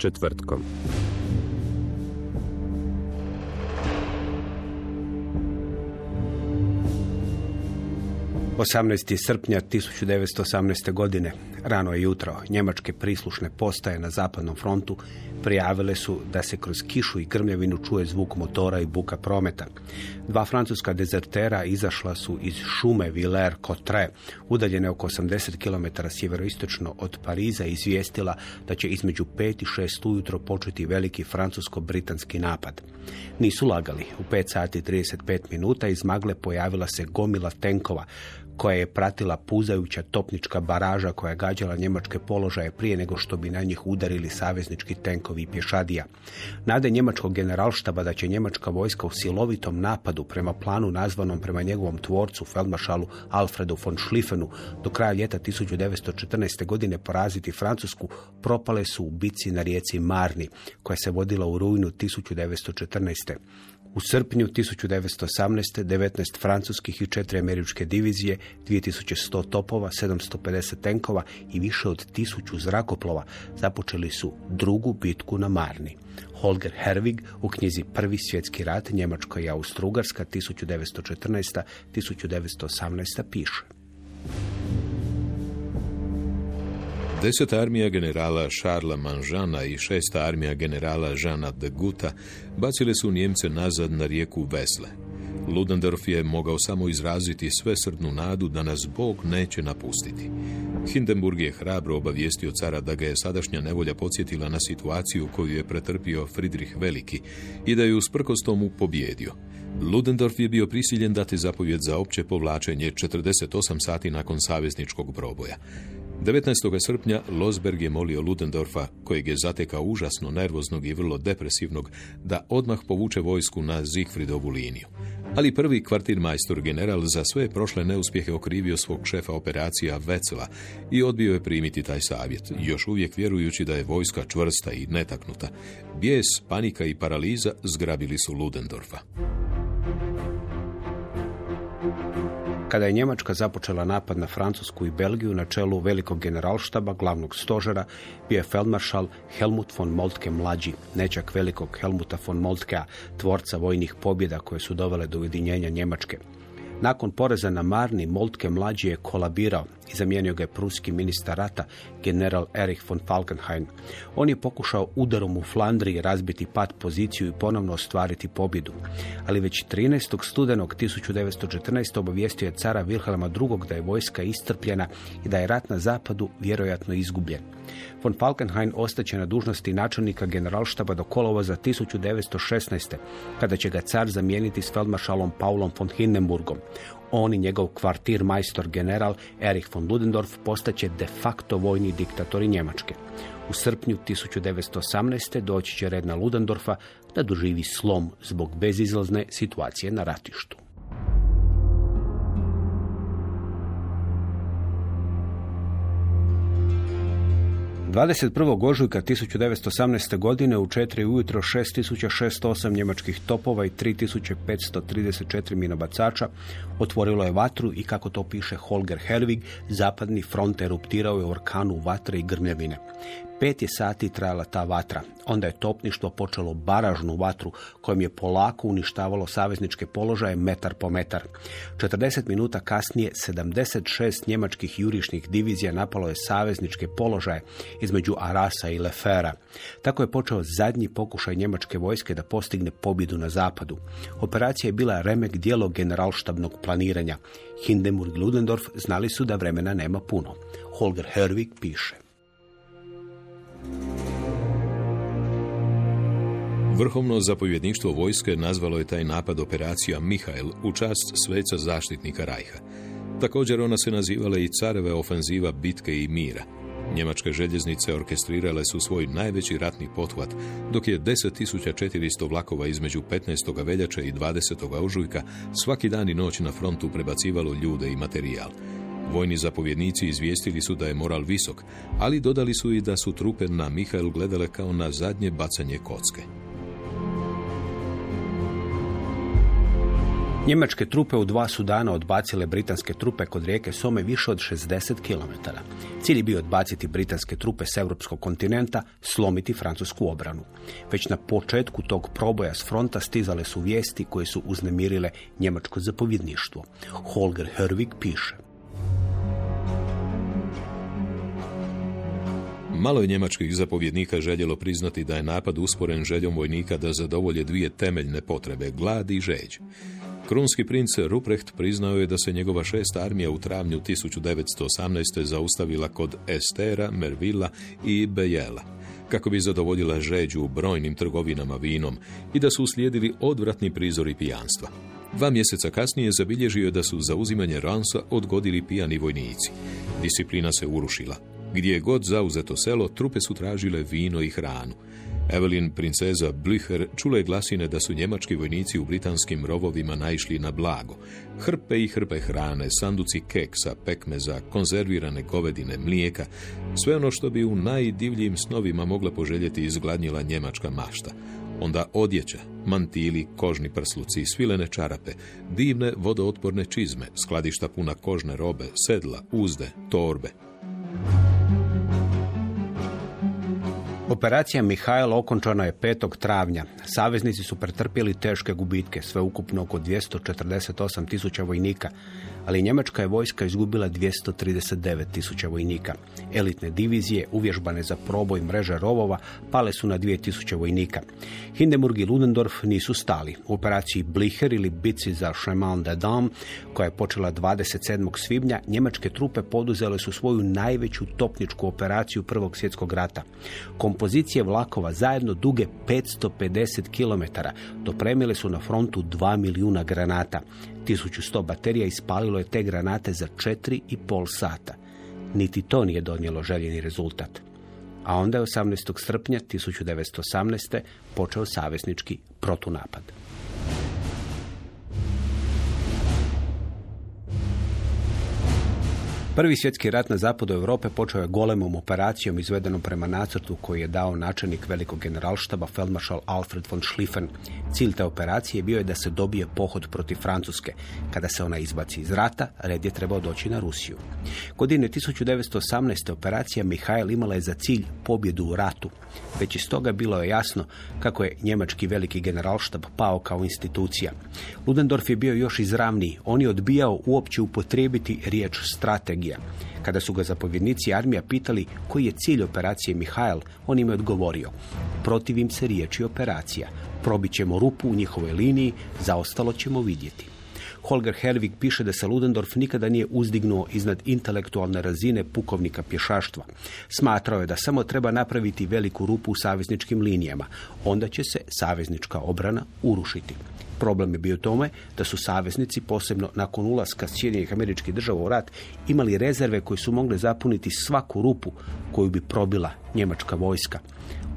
Četvrtkom. Osamnaest srpnja 1918. godine, rano je jutro, njemačke prislušne postaje na zapadnom frontu prijavile su da se kroz kišu i grmljavinu čuje zvuk motora i buka prometa. Dva francuska dezertera izašla su iz šume Villers-Cotterêts, udaljene oko 80 km sjeveroistočno od Pariza i izvijestila da će između 5 i 6 ujutro početi veliki francusko-britanski napad. Nisu lagali. U 5 sati 35 minuta iz magle pojavila se gomila tenkova koja je pratila puzajuća topnička baraža koja je gađala njemačke položaje prije nego što bi na njih udarili saveznički tenkovi i pješadija. Nade njemačkog generalštaba da će njemačka vojska u silovitom napadu prema planu nazvanom prema njegovom tvorcu, feldmaršalu Alfredu von Schlieffenu, do kraja ljeta 1914. godine poraziti Francusku, propale su u bici na rijeci Marni, koja se vodila u rujnu 1914. U srpnju 1918. 19 francuskih i 4 američke divizije, 2100 topova, 750 tenkova i više od 1000 zrakoplova započeli su drugu bitku na Marni. Holger Herwig u knjizi Prvi svjetski rat Njemačka i Austrougarska 1914-1918 piše. Deseta armija generala Šarla Manžana i šesta armija generala Žana de Guta bacile su Njemce nazad na rijeku Vesle. Ludendorff je mogao samo izraziti svesrdnu nadu da nas Bog neće napustiti. Hindenburg je hrabro obavijestio cara da ga je sadašnja nevolja podsjetila na situaciju koju je pretrpio Friedrich Veliki i da je usprkos tomu pobjedio. Ludendorff je bio prisiljen dati zapovjed za opće povlačenje 48 sati nakon savezničkog proboja. 19. srpnja Losberg je molio Ludendorfa, kojeg je zatekao užasno nervoznog i vrlo depresivnog, da odmah povuče vojsku na Zigfridovu liniju. Ali prvi kvartirmajstor general za sve prošle neuspjehe okrivio svog šefa operacija Vecela i odbio je primiti taj savjet, još uvijek vjerujući da je vojska čvrsta i netaknuta. Bijes, panika i paraliza zgrabili su Ludendorfa. Kada je Njemačka započela napad na Francusku i Belgiju na čelu velikog generalštaba, glavnog stožera, bio je feldmaršal Helmut von Moltke mlađi, nečak velikog Helmuta von Moltkea, tvorca vojnih pobjeda koje su dovele do ujedinjenja Njemačke. Nakon poreza na Marni, Moltke mlađi je kolabirao i zamijenio ga je pruski ministar rata, general Erich von Falkenhayn. On je pokušao udarom u Flandriji razbiti pad poziciju i ponovno ostvariti pobjedu. Ali već 13. studenog 1914. obavijestio je cara Wilhelma II. da je vojska istrpljena i da je rat na zapadu vjerojatno izgubljen. Von Falkenhayn ostaće na dužnosti načelnika generalštaba do kolova za 1916. kada će ga car zamijeniti s feldmaršalom Paulom von Hindenburgom. On i njegov kvartir majstor general Erich von Ludendorff postaće de facto vojni diktatori Njemačke. U srpnju 1918. doći će red na Ludendorfa da doživi slom zbog bezizlazne situacije na ratištu. 21. ožujka 1918. godine u 4 ujutro 6608 njemačkih topova i 3534 minobacača otvorilo je vatru i kako to piše Holger Herwig, zapadni front eruptirao je orkanu vatre i grmljavine. Pet je sati trajala ta vatra. Onda je topništvo počelo baražnu vatru kojom je polako uništavalo savezničke položaje metar po metar. 40 minuta kasnije 76 njemačkih jurišnih divizija napalo je savezničke položaje između Arasa i Lefera. Tako je počeo zadnji pokušaj njemačke vojske da postigne pobjedu na zapadu. Operacija je bila remek dijelo generalštabnog planiranja. Hindenburg i Ludendorff znali su da vremena nema puno. Holger Herwig piše. Vrhovno zapovjedništvo vojske nazvalo je taj napad operacija Mihael u čast sveca zaštitnika Rajha. Također ona se nazivala i careve ofenziva bitke i mira. Njemačke željeznice orkestrirale su svoj najveći ratni pothvat, dok je 10.400 vlakova između 15. veljače i 20. ožujka svaki dan i noć na frontu prebacivalo ljude i materijal. Vojni zapovjednici izvijestili su da je moral visok, ali dodali su i da su trupe na Mihael gledale kao na zadnje bacanje kocke. Njemačke trupe u dva su dana odbacile britanske trupe kod rijeke Some više od 60 km. Cilj je bio odbaciti britanske trupe s europskog kontinenta, slomiti francusku obranu. Već na početku tog proboja s fronta stizale su vijesti koje su uznemirile njemačko zapovjedništvo. Holger Herwig piše. Malo je njemačkih zapovjednika željelo priznati da je napad usporen željom vojnika da zadovolje dvije temeljne potrebe, glad i žeđ. Krunski princ Ruprecht priznao je da se njegova šesta armija u travnju 1918. zaustavila kod Estera, Mervilla i Bejela, kako bi zadovoljila žeđu u brojnim trgovinama vinom i da su uslijedili odvratni prizori pijanstva. Dva mjeseca kasnije zabilježio je da su za uzimanje Ransa odgodili pijani vojnici. Disciplina se urušila. Gdje je god zauzeto selo, trupe su tražile vino i hranu. Evelyn, princeza Blücher, čula je glasine da su njemački vojnici u britanskim rovovima naišli na blago. Hrpe i hrpe hrane, sanduci keksa, pekmeza, konzervirane govedine, mlijeka, sve ono što bi u najdivljijim snovima mogla poželjeti izgladnjila njemačka mašta. Onda odjeća, mantili, kožni prsluci, svilene čarape, divne vodootporne čizme, skladišta puna kožne robe, sedla, uzde, torbe, Operacija Mihajl okončana je 5. travnja. Saveznici su pretrpjeli teške gubitke, sve ukupno oko 248 tisuća vojnika, ali njemačka je vojska izgubila 239 tisuća vojnika. Elitne divizije, uvježbane za proboj mreže rovova, pale su na 2000 vojnika. Hindenburg i Ludendorff nisu stali. U operaciji Blicher ili bici za Chemin de Dam, koja je počela 27. svibnja, njemačke trupe poduzele su svoju najveću topničku operaciju Prvog svjetskog rata. Kompozicije vlakova zajedno duge 550 km dopremile su na frontu 2 milijuna granata. 1100 baterija ispalilo je te granate za 4,5 sata. Niti to nije donijelo željeni rezultat. A onda je 18. srpnja 1918. počeo saveznički protunapad. Prvi svjetski rat na zapadu Europe počeo je golemom operacijom izvedenom prema nacrtu koji je dao načelnik velikog generalštaba feldmaršal Alfred von Schlieffen. Cilj te operacije bio je da se dobije pohod protiv Francuske. Kada se ona izbaci iz rata, red je trebao doći na Rusiju. Godine 1918. operacija Mihael imala je za cilj pobjedu u ratu. Već iz toga bilo je jasno kako je njemački veliki generalštab pao kao institucija. Ludendorff je bio još izravniji. On je odbijao uopće upotrijebiti riječ strategija. Kada su ga zapovjednici armija pitali koji je cilj operacije Mihael, on im je odgovorio. Protivim se riječi operacija. Probit ćemo rupu u njihovoj liniji, zaostalo ćemo vidjeti. Holger Herwig piše da se Ludendorff nikada nije uzdignuo iznad intelektualne razine pukovnika pješaštva. Smatrao je da samo treba napraviti veliku rupu u savezničkim linijama. Onda će se saveznička obrana urušiti. Problem je bio tome da su saveznici, posebno nakon ulaska Sjedinjenih američkih država u rat, imali rezerve koje su mogle zapuniti svaku rupu koju bi probila njemačka vojska.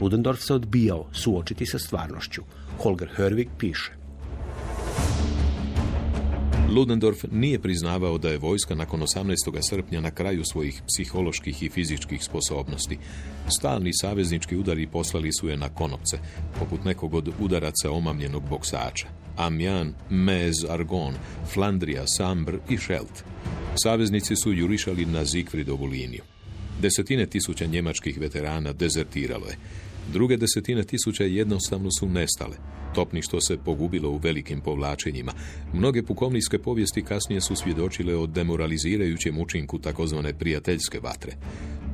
Ludendorff se odbijao suočiti sa stvarnošću. Holger Herwig piše. Ludendorff nije priznavao da je vojska nakon 18. srpnja na kraju svojih psiholoških i fizičkih sposobnosti. Stalni saveznički udari poslali su je na konopce, poput nekog od udaraca omamljenog boksača. Amiens, Mez, Argon, Flandrija, Sambre i Scheldt. Saveznici su jurišali na Zigfridovu liniju. Desetine tisuća njemačkih veterana dezertiralo je. Druge desetine tisuća jednostavno su nestale. Topništvo se pogubilo u velikim povlačenjima. Mnoge pukovnijske povijesti kasnije su svjedočile o demoralizirajućem učinku takozvane prijateljske vatre.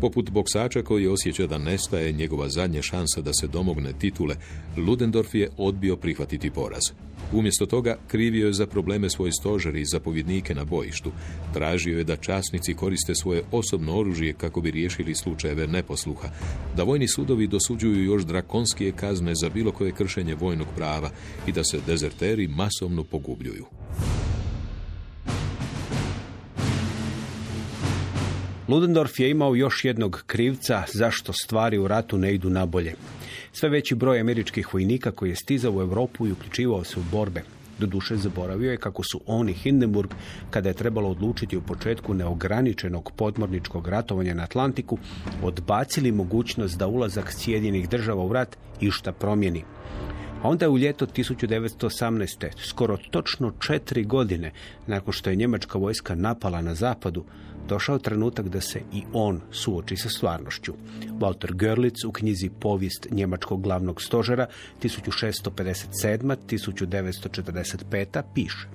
Poput boksača koji osjeća da nestaje njegova zadnja šansa da se domogne titule, Ludendorff je odbio prihvatiti poraz. Umjesto toga krivio je za probleme svoje stožeri i zapovjednike na bojištu. Tražio je da časnici koriste svoje osobno oružje kako bi riješili slučajeve neposluha, da vojni sudovi dosuđuju još drakonskije kazne za bilo koje kršenje vojnog prava i da se dezerteri masovno pogubljuju. Ludendorff je imao još jednog krivca zašto stvari u ratu ne idu nabolje. Sve veći broj američkih vojnika koji je stizao u Europu i uključivao se u borbe. Doduše zaboravio je kako su oni Hindenburg, kada je trebalo odlučiti u početku neograničenog podmorničkog ratovanja na Atlantiku, odbacili mogućnost da ulazak Sjedinjenih država u rat išta promijeni. A onda je u ljeto 1918. skoro točno četiri godine nakon što je njemačka vojska napala na zapadu, došao trenutak da se i on suoči sa stvarnošću. Walter Görlitz u knjizi Povijest njemačkog glavnog stožera 1657-1945 piše.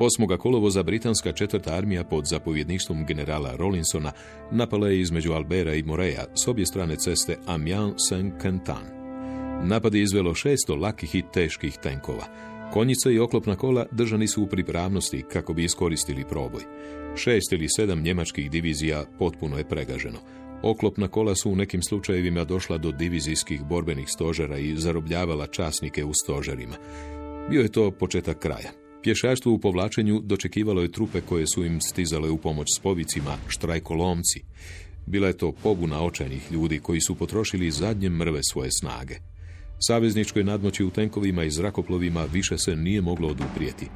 8. kolovoza britanska četvrta armija pod zapovjedništvom generala Rollinsona napala je između Albera i Moreja s obje strane ceste Amiens-Saint-Quentin. Napad je izvelo 600 lakih i teških tenkova. Konjica i oklopna kola držani su u pripravnosti kako bi iskoristili proboj. Šest ili sedam njemačkih divizija potpuno je pregaženo. Oklopna kola su u nekim slučajevima došla do divizijskih borbenih stožera i zarobljavala časnike u stožerima. Bio je to početak kraja. Pješaštvo u povlačenju dočekivalo je trupe koje su im stizale u pomoć s povicima štrajkolomci. Bila je to pobuna očajnih ljudi koji su potrošili zadnje mrve svoje snage. Savezničkoj nadmoći u tenkovima i zrakoplovima više se nije moglo oduprijeti.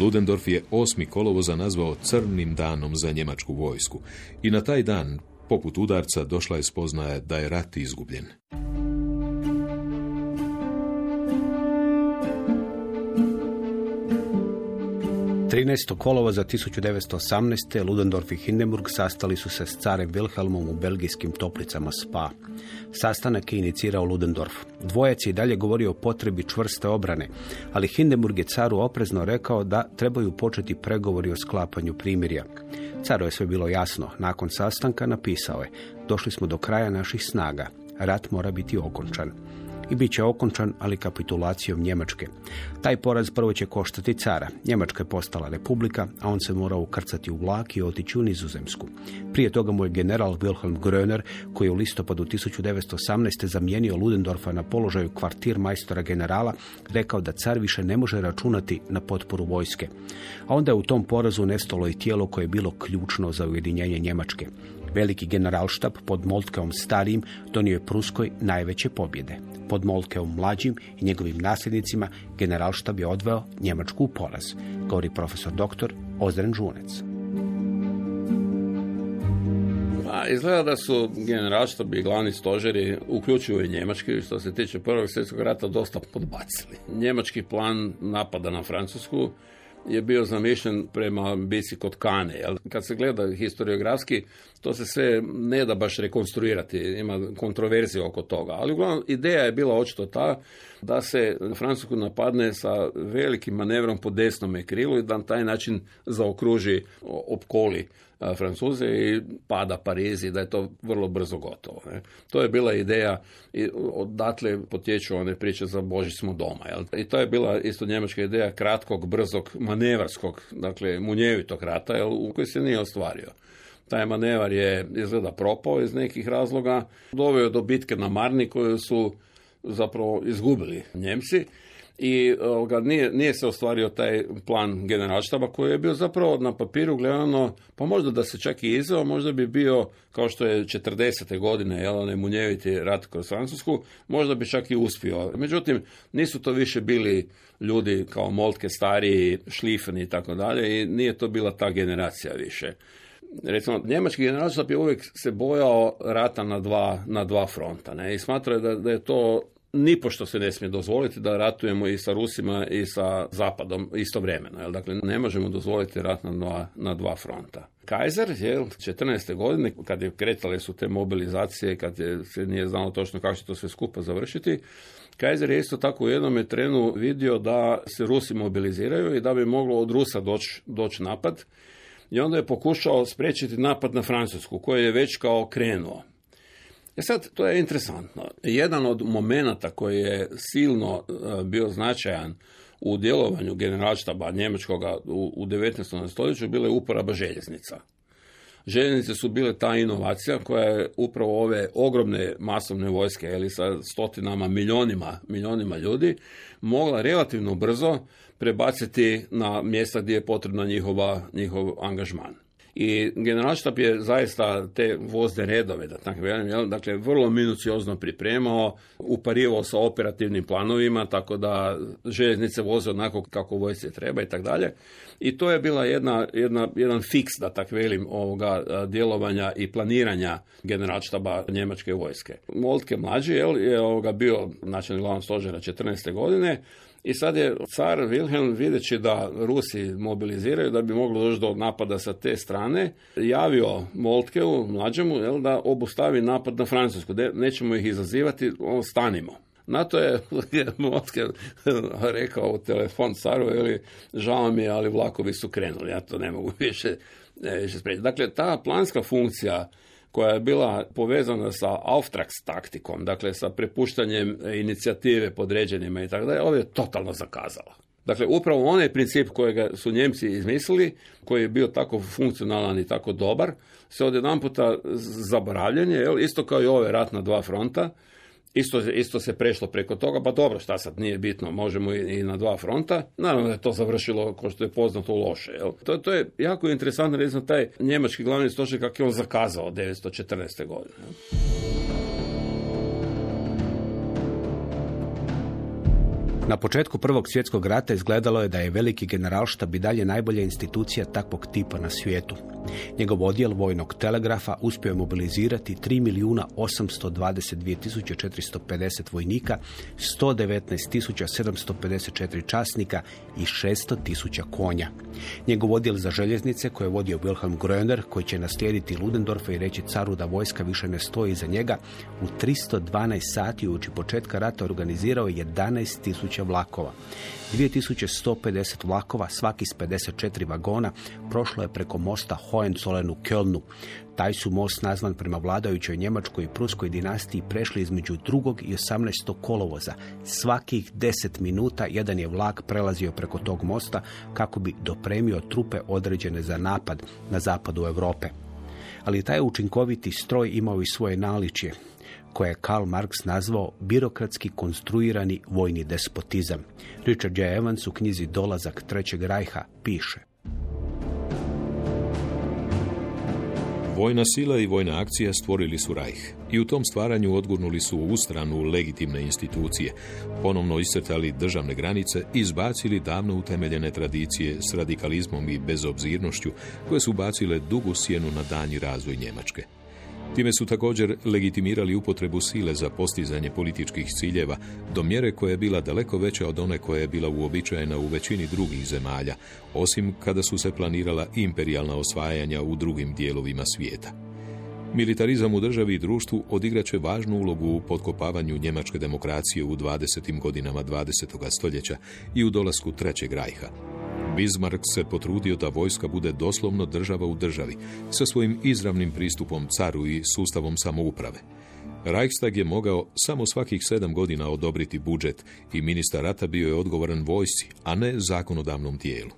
Ludendorff je osmi kolovoza nazvao crnim danom za njemačku vojsku i na taj dan, poput udarca, došla je spoznaje da je rat izgubljen. 13. kolova za 1918. Ludendorff i Hindenburg sastali su se s carem Wilhelmom u belgijskim toplicama Spa. Sastanak je inicirao Ludendorff. Dvojac je dalje govorio o potrebi čvrste obrane, ali Hindenburg je caru oprezno rekao da trebaju početi pregovori o sklapanju primirja. Caru je sve bilo jasno. Nakon sastanka napisao je, došli smo do kraja naših snaga. Rat mora biti okončan i bit će okončan, ali kapitulacijom Njemačke. Taj poraz prvo će koštati cara. Njemačka je postala republika, a on se morao ukrcati u vlak i otići u Nizozemsku. Prije toga mu je general Wilhelm Gröner, koji je u listopadu 1918. zamijenio Ludendorfa na položaju kvartir majstora generala, rekao da car više ne može računati na potporu vojske. A onda je u tom porazu nestalo i tijelo koje je bilo ključno za ujedinjenje Njemačke. Veliki generalštab pod Moltkeom starijim donio je Pruskoj najveće pobjede. Pod Moltkeom mlađim i njegovim nasljednicima generalštab je odveo Njemačku u poraz, govori profesor dr. Ozren Žunec. Pa, izgleda da su generalštab i glavni stožeri, uključuju i njemački, što se tiče Prvog svjetskog rata, dosta podbacili. Njemački plan napada na Francusku je bio zamišljen prema bici kod Kane. Jel? Kad se gleda historiografski, to se sve ne da baš rekonstruirati, ima kontroverzije oko toga. Ali uglavnom, ideja je bila očito ta da se Francusku napadne sa velikim manevrom po desnom krilu i da na taj način zaokruži, opkoli Francuze i pada Pariz i da je to vrlo brzo gotovo. Ne. To je bila ideja i odatle potječu one priče za Boži smo doma. Jel? I to je bila isto njemačka ideja kratkog, brzog, manevarskog, dakle munjevitog rata jel, u koji se nije ostvario. Taj manevar je izgleda propao iz nekih razloga, doveo do bitke na Marni koju su zapravo izgubili Njemci i ovoga, nije, nije se ostvario taj plan generalštaba koji je bio zapravo na papiru gledano, pa možda da se čak i izveo, možda bi bio kao što je 40. godine, jel, onaj munjeviti rat kroz Francusku, možda bi čak i uspio. Međutim, nisu to više bili ljudi kao Moltke, stariji, šlifeni i tako dalje i nije to bila ta generacija više. Recimo, njemački generalštab je uvijek se bojao rata na dva, na dva fronta ne? i smatrao da, da je to nipošto se ne smije dozvoliti da ratujemo i sa Rusima i sa Zapadom istovremeno. Jel? Dakle, ne možemo dozvoliti rat na dva, na dva fronta. Kaiser je 14. godine, kad je kretale su te mobilizacije, kad je, se nije znalo točno kako će to sve skupa završiti, Kaiser je isto tako u jednom trenu vidio da se Rusi mobiliziraju i da bi moglo od Rusa doći doć napad. I onda je pokušao spriječiti napad na Francusku, koji je već kao krenuo. E sad, to je interesantno. Jedan od momenata koji je silno e, bio značajan u djelovanju generalštaba njemačkog u, u 19. stoljeću bila je uporaba željeznica. Željeznice su bile ta inovacija koja je upravo ove ogromne masovne vojske, ili sa stotinama, milionima, milionima ljudi, mogla relativno brzo prebaciti na mjesta gdje je potrebna njihova, njihov angažman. I generalštab je zaista te vozne redove, da tako velim, dakle vrlo minuciozno pripremao, uparivao sa operativnim planovima, tako da željeznice voze onako kako vojske treba i tako dalje. I to je bila jedna, jedna, jedan fiks, da tako velim, ovoga djelovanja i planiranja generalštaba njemačke vojske. Moltke mlađi jel, je ovoga bio načelnik glavnog stožera 14. godine, i sad je car Wilhelm videći da Rusi mobiliziraju da bi moglo doći do napada sa te strane, javio Moltkeu, mlađemu, jel, da obustavi napad na Francusku. nećemo ih izazivati, on stanimo. Na to je Moltke rekao u telefon caru, ili žao mi je, ali vlakovi su krenuli, ja to ne mogu više, više spriječiti. Dakle, ta planska funkcija koja je bila povezana sa Auftrags taktikom, dakle sa prepuštanjem inicijative podređenima i tako dalje, ovo je totalno zakazala. Dakle, upravo onaj princip kojega su Njemci izmislili, koji je bio tako funkcionalan i tako dobar, se odjedan puta zaboravljanje, isto kao i ove rat na dva fronta, Isto, isto se prešlo preko toga, pa dobro, šta sad nije bitno, možemo i, na dva fronta. Naravno je to završilo, kao što je poznato, loše. Jel? To, to je jako interesantno, recimo, taj njemački glavni stožer kako je on zakazao 1914. godine. Na početku Prvog svjetskog rata izgledalo je da je veliki generalštab i dalje najbolja institucija takvog tipa na svijetu. Njegov odjel vojnog telegrafa uspio je mobilizirati 3 milijuna 822 tisuće 450 vojnika, 119 tisuća 754 časnika i 600 tisuća konja. Njegov odjel za željeznice koje je vodio Wilhelm Gröner, koji će naslijediti Ludendorfa i reći caru da vojska više ne stoji iza njega, u 312 sati uoči početka rata organizirao 11 tisuća vlakova. 2150 vlakova, svaki s 54 vagona, prošlo je preko mosta Hohenzollern u Kölnu. Taj su most nazvan prema vladajućoj njemačkoj i pruskoj dinastiji prešli između drugog i 18. kolovoza. Svakih 10 minuta jedan je vlak prelazio preko tog mosta kako bi dopremio trupe određene za napad na zapadu Europe. Ali taj učinkoviti stroj imao i svoje naličje koje je Karl Marx nazvao birokratski konstruirani vojni despotizam. Richard J. Evans u knjizi Dolazak Trećeg rajha piše. Vojna sila i vojna akcija stvorili su rajh i u tom stvaranju odgurnuli su u stranu legitimne institucije, ponovno iscrtali državne granice i izbacili davno utemeljene tradicije s radikalizmom i bezobzirnošću koje su bacile dugu sjenu na danji razvoj Njemačke. Time su također legitimirali upotrebu sile za postizanje političkih ciljeva do mjere koja je bila daleko veća od one koja je bila uobičajena u većini drugih zemalja, osim kada su se planirala imperijalna osvajanja u drugim dijelovima svijeta. Militarizam u državi i društvu odigraće važnu ulogu u potkopavanju njemačke demokracije u 20. godinama 20. stoljeća i u dolasku Trećeg rajha. Bismarck se potrudio da vojska bude doslovno država u državi, sa svojim izravnim pristupom caru i sustavom samouprave. Reichstag je mogao samo svakih sedam godina odobriti budžet i ministar rata bio je odgovoran vojsci, a ne zakonodavnom tijelu.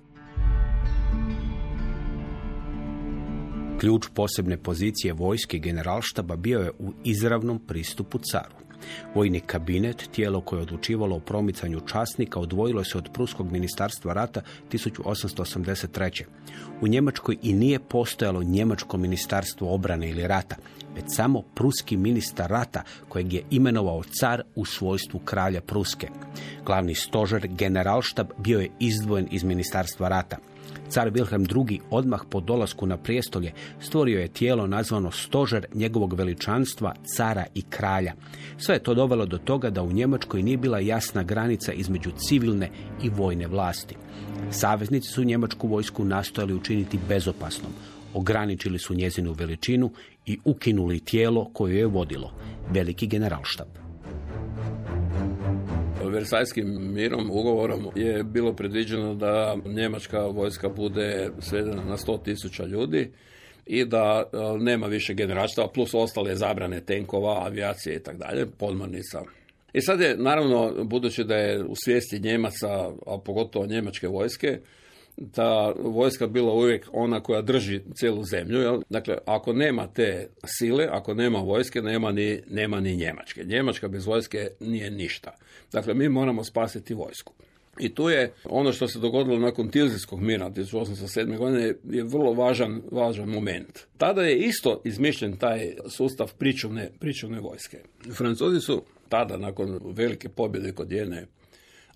Ključ posebne pozicije vojske generalštaba bio je u izravnom pristupu caru. Vojni kabinet, tijelo koje je odlučivalo o promicanju časnika, odvojilo se od Pruskog ministarstva rata 1883. U Njemačkoj i nije postojalo Njemačko ministarstvo obrane ili rata, već samo pruski ministar rata kojeg je imenovao car u svojstvu kralja Pruske. Glavni stožer, generalštab, bio je izdvojen iz ministarstva rata. Car Wilhelm II. odmah po dolasku na prijestolje stvorio je tijelo nazvano stožer njegovog veličanstva, cara i kralja. Sve je to dovelo do toga da u Njemačkoj nije bila jasna granica između civilne i vojne vlasti. Saveznici su njemačku vojsku nastojali učiniti bezopasnom, ograničili su njezinu veličinu i ukinuli tijelo koje je vodilo, veliki generalštab. Versajskim mirom, ugovorom je bilo predviđeno da njemačka vojska bude svedena na 100 tisuća ljudi i da e, nema više generalštava plus ostale zabrane tenkova, avijacije i tako dalje, podmornica. I sad je, naravno, budući da je u svijesti Njemaca, a pogotovo njemačke vojske, ta vojska bila uvijek ona koja drži cijelu zemlju. Jel? Dakle, ako nema te sile, ako nema vojske, nema ni, nema ni Njemačke. Njemačka bez vojske nije ništa. Dakle, mi moramo spasiti vojsku. I tu je ono što se dogodilo nakon Tilzijskog mira 1807. godine je vrlo važan, važan moment. Tada je isto izmišljen taj sustav pričuvne, pričuvne vojske. Francuzi su tada, nakon velike pobjede kod Jene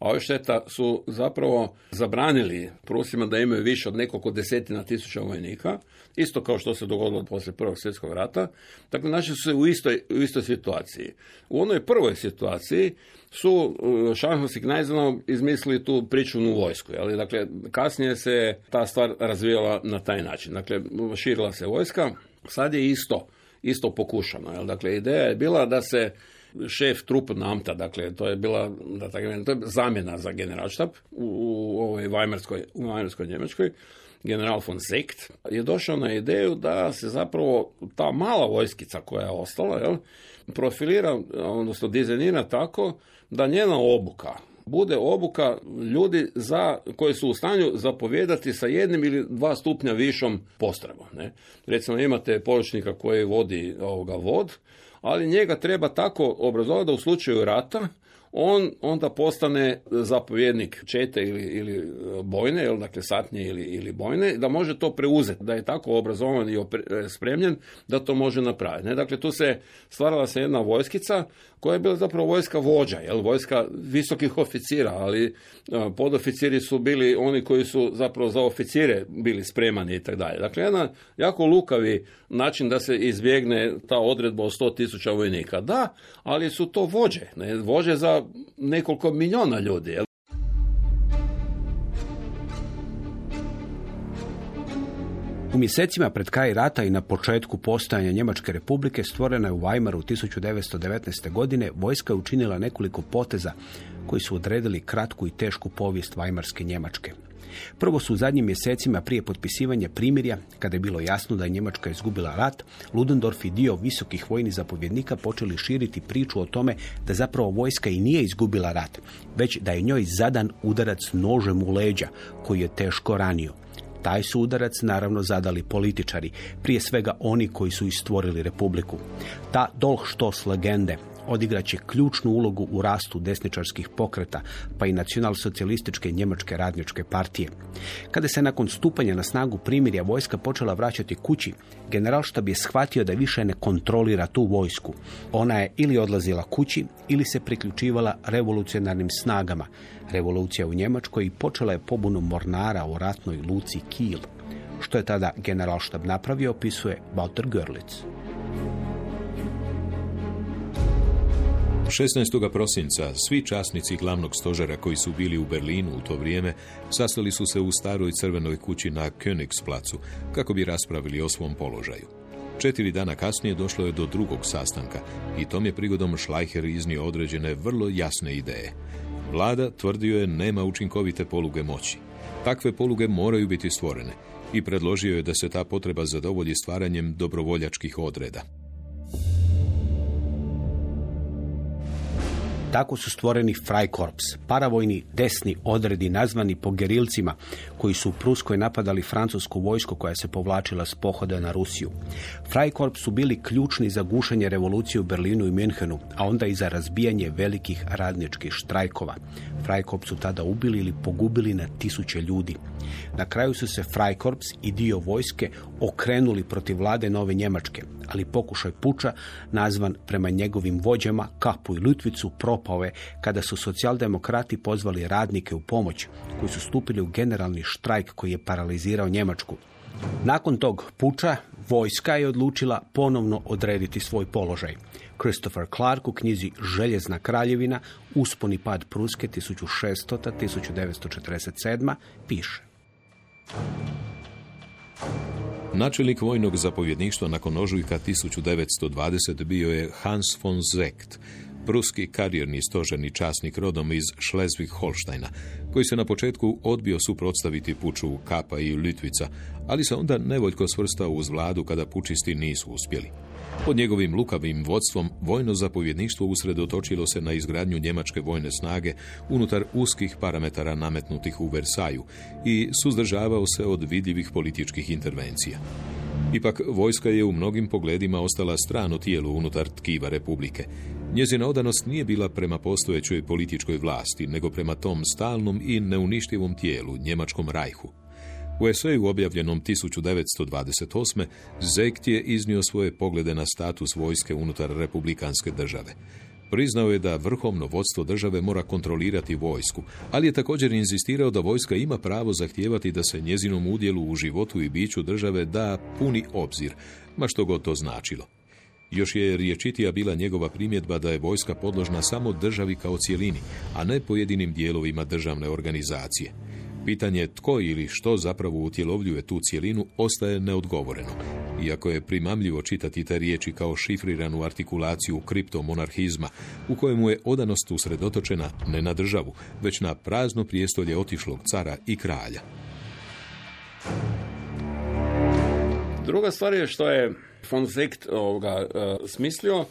a ove šteta su zapravo zabranili Prusima da imaju više od nekoliko desetina tisuća vojnika, isto kao što se dogodilo poslije Prvog svjetskog rata. Dakle, našli su se u istoj, u istoj situaciji. U onoj prvoj situaciji su Šanhos i Knajzanov izmislili tu pričuvnu vojsku. Ali, dakle, kasnije se ta stvar razvijala na taj način. Dakle, širila se vojska, sad je isto isto pokušano. Jel? Dakle, ideja je bila da se šef trup namta, dakle to je bila da tako to je zamjena za generalštab u, u ovoj Weimarskoj, u Weimarskoj Njemačkoj general von Sekt je došao na ideju da se zapravo ta mala vojskica koja je ostala jel, profilira, odnosno dizajnira tako da njena obuka bude obuka ljudi za, koji su u stanju zapovjedati sa jednim ili dva stupnja višom postrojbom. Ne? Recimo imate poručnika koji vodi ovoga vod, ali njega treba tako obrazovati da u slučaju rata on onda postane zapovjednik čete ili, ili e, bojne, ili dakle satnje ili, ili bojne, da može to preuzeti, da je tako obrazovan i e, spremljen da to može napraviti. Ne? Dakle, tu se stvarala se jedna vojskica koja je bila zapravo vojska vođa, jel? vojska visokih oficira, ali e, podoficiri su bili oni koji su zapravo za oficire bili spremani i tako dalje. Dakle, jedan jako lukavi način da se izbjegne ta odredba o 100.000 vojnika. Da, ali su to vođe, ne? vođe za nekoliko milijuna ljudi. Jel? U mjesecima pred kraj rata i na početku postojanja Njemačke republike stvorena je u Weimaru 1919. godine vojska je učinila nekoliko poteza koji su odredili kratku i tešku povijest Weimarske Njemačke. Prvo su u zadnjim mjesecima prije potpisivanja primirja, kada je bilo jasno da je Njemačka izgubila rat, Ludendorff i dio visokih vojnih zapovjednika počeli širiti priču o tome da zapravo vojska i nije izgubila rat, već da je njoj zadan udarac nožem u leđa, koji je teško ranio. Taj su udarac naravno zadali političari, prije svega oni koji su istvorili republiku. Ta dolh štos legende, odigraće ključnu ulogu u rastu desničarskih pokreta, pa i nacionalsocijalističke njemačke radničke partije. Kada se nakon stupanja na snagu primirja vojska počela vraćati kući, generalštab je shvatio da više ne kontrolira tu vojsku. Ona je ili odlazila kući ili se priključivala revolucionarnim snagama. Revolucija u Njemačkoj počela je pobunu mornara u ratnoj luci Kiel. Što je tada generalštab napravio, opisuje Walter Görlitz. 16. prosinca svi časnici glavnog stožera koji su bili u Berlinu u to vrijeme sastali su se u staroj crvenoj kući na Königsplacu kako bi raspravili o svom položaju. Četiri dana kasnije došlo je do drugog sastanka i tom je prigodom Schleicher iznio određene vrlo jasne ideje. Vlada, tvrdio je, nema učinkovite poluge moći. Takve poluge moraju biti stvorene i predložio je da se ta potreba zadovolji stvaranjem dobrovoljačkih odreda. Tako su stvoreni Freikorps, paravojni desni odredi nazvani po gerilcima koji su u Pruskoj napadali francusku vojsku koja se povlačila s pohoda na Rusiju. Freikorps su bili ključni za gušenje revolucije u Berlinu i Münchenu, a onda i za razbijanje velikih radničkih štrajkova. Freikorps su tada ubili ili pogubili na tisuće ljudi. Na kraju su se Freikorps i dio vojske okrenuli protiv vlade Nove Njemačke, ali pokušaj puča, nazvan prema njegovim vođama Kapu i Lutvicu, propao propao je kada su socijaldemokrati pozvali radnike u pomoć, koji su stupili u generalni štrajk koji je paralizirao Njemačku. Nakon tog puča vojska je odlučila ponovno odrediti svoj položaj. Christopher Clark u knjizi Željezna kraljevina, usponi pad Pruske 1600-1947 piše. Načelnik vojnog zapovjedništva nakon ožujka 1920 bio je Hans von Zekt, pruski karijerni stožerni časnik rodom iz Schleswig-Holsteina, koji se na početku odbio suprotstaviti puču Kapa i Litvica, ali se onda nevoljko svrstao uz vladu kada pučisti nisu uspjeli. Pod njegovim lukavim vodstvom vojno zapovjedništvo usredotočilo se na izgradnju njemačke vojne snage unutar uskih parametara nametnutih u Versaju i suzdržavao se od vidljivih političkih intervencija. Ipak, vojska je u mnogim pogledima ostala strano tijelu unutar tkiva Republike. Njezina odanost nije bila prema postojećoj političkoj vlasti, nego prema tom stalnom i neuništivom tijelu, Njemačkom rajhu. U eseju objavljenom 1928. Zekt je iznio svoje poglede na status vojske unutar republikanske države. Priznao je da vrhovno vodstvo države mora kontrolirati vojsku, ali je također insistirao da vojska ima pravo zahtijevati da se njezinom udjelu u životu i biću države da puni obzir, ma što god to značilo. Još je riječitija bila njegova primjedba da je vojska podložna samo državi kao cjelini, a ne pojedinim dijelovima državne organizacije. Pitanje tko ili što zapravo utjelovljuje tu cjelinu ostaje neodgovoreno. Iako je primamljivo čitati te riječi kao šifriranu artikulaciju kriptomonarhizma, u kojemu je odanost usredotočena ne na državu, već na prazno prijestolje otišlog cara i kralja. Druga stvar je što je von Zekt ovoga, e, smislio,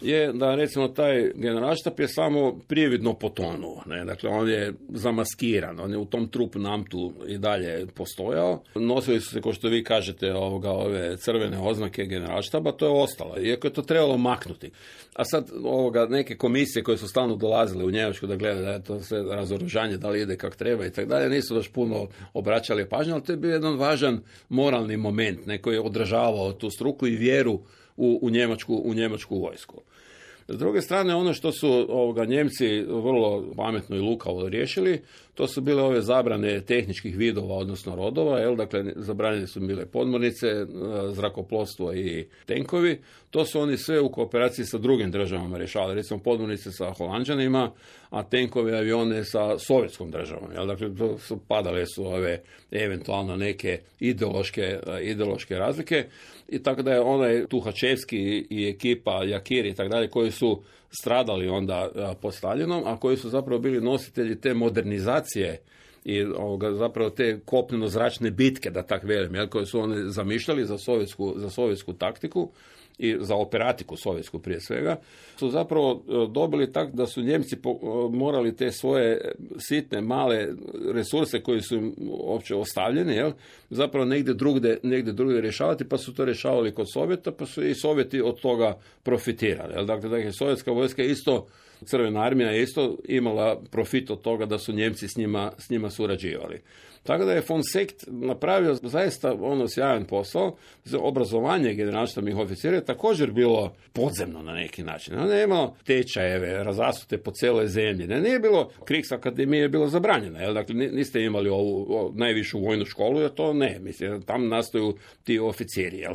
je da recimo taj generalštab je samo prijevidno potonuo. Ne? Dakle, on je zamaskiran, on je u tom trup namtu i dalje postojao. Nosili su se, kao što vi kažete, ovoga, ove crvene oznake generalštaba, to je ostalo, iako je to trebalo maknuti. A sad ovoga, neke komisije koje su stalno dolazile u Njemačku da gledaju da je to sve razoružanje, da li ide kako treba i tako dalje, nisu baš puno obraćali pažnju, ali to je bio jedan važan moralni moment, neko je odražavao tu struku i vjeru u, u, njemačku, u njemačku vojsku. S druge strane, ono što su ovoga, Njemci vrlo pametno i lukavo riješili, to su bile ove zabrane tehničkih vidova, odnosno rodova, jel? dakle, zabranjene su bile podmornice, e, zrakoplovstvo i tenkovi. To su oni sve u kooperaciji sa drugim državama rješavali, recimo podmornice sa Holandžanima, a tenkovi avione sa sovjetskom državom. Jel? Dakle, to su, padale su ove eventualno neke ideološke, e, ideološke razlike i tako da je onaj Tuhačevski i ekipa Jakiri i tako dalje koji su stradali onda pod Stalinom, a koji su zapravo bili nositelji te modernizacije i ovoga, zapravo te kopneno-zračne bitke, da tak velim, jel, koje su oni zamišljali za sovjetsku, za sovjetsku taktiku, i za operatiku sovjetsku prije svega, su zapravo e, dobili tak da su Njemci e, morali te svoje sitne, male resurse koji su im uopće ostavljeni, jel, zapravo negdje drugdje, negdje drugdje rješavati, pa su to rješavali kod Sovjeta, pa su i Sovjeti od toga profitirali. Jel. Dakle, dakle, sovjetska vojska isto Crvena armija je isto imala profit od toga da su Njemci s njima, s njima surađivali. Tako da je von Sekt napravio zaista ono sjajan posao. Za obrazovanje generalštabnih oficira je također bilo podzemno na neki način. Ne je imao tečajeve razasute po cijeloj zemlji. Ne, nije bilo, Kriks akademije je bilo zabranjena. Jel? Dakle, niste imali ovu najvišu vojnu školu, jer to ne. Mislim, tam nastaju ti oficiri. Jel?